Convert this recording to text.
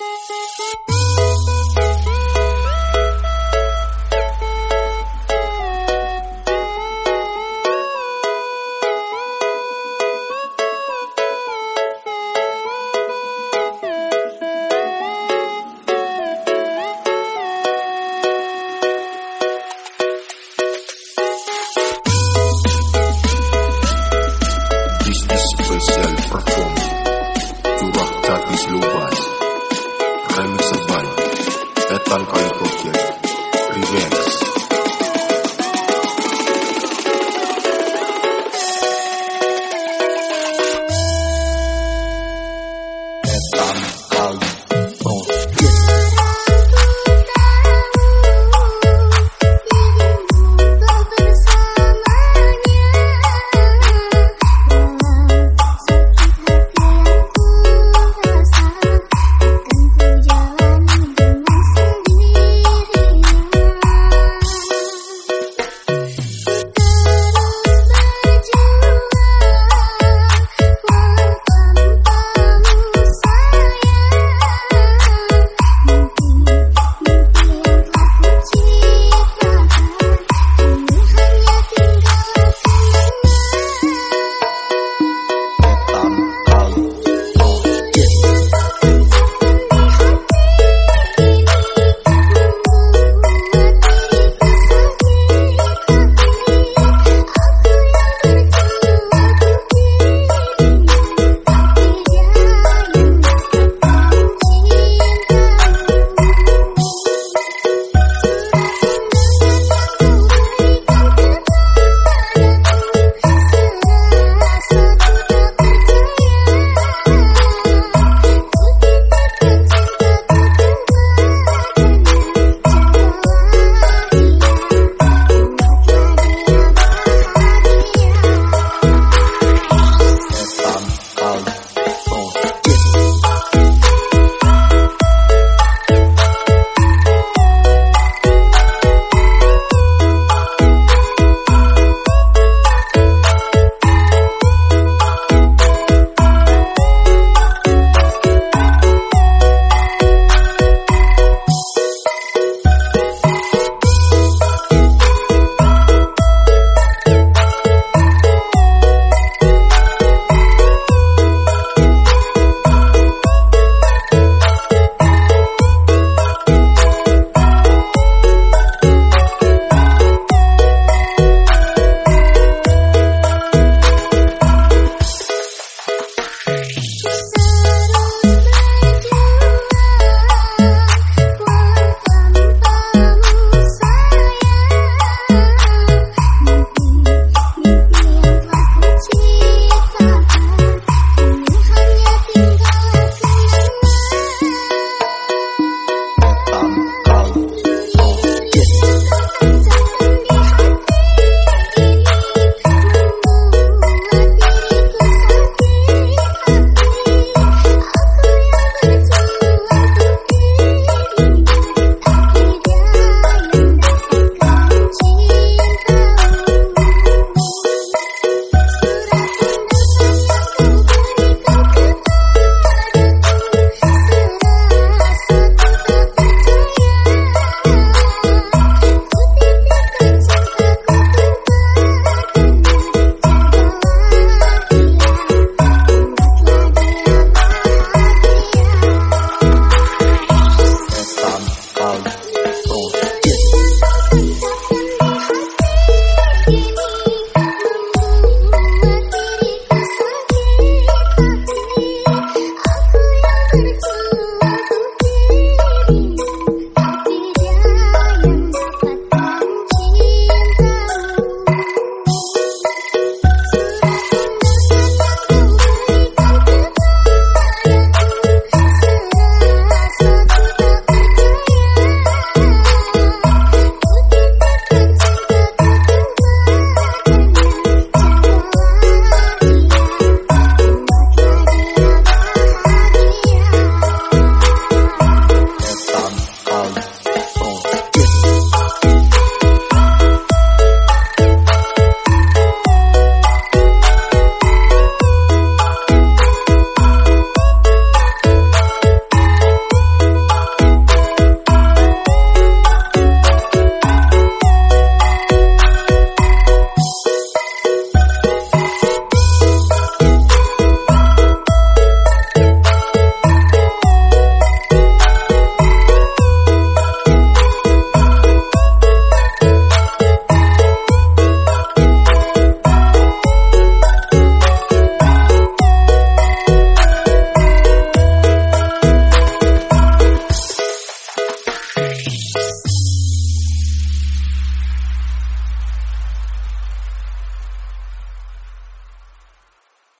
Thank you. Kali Project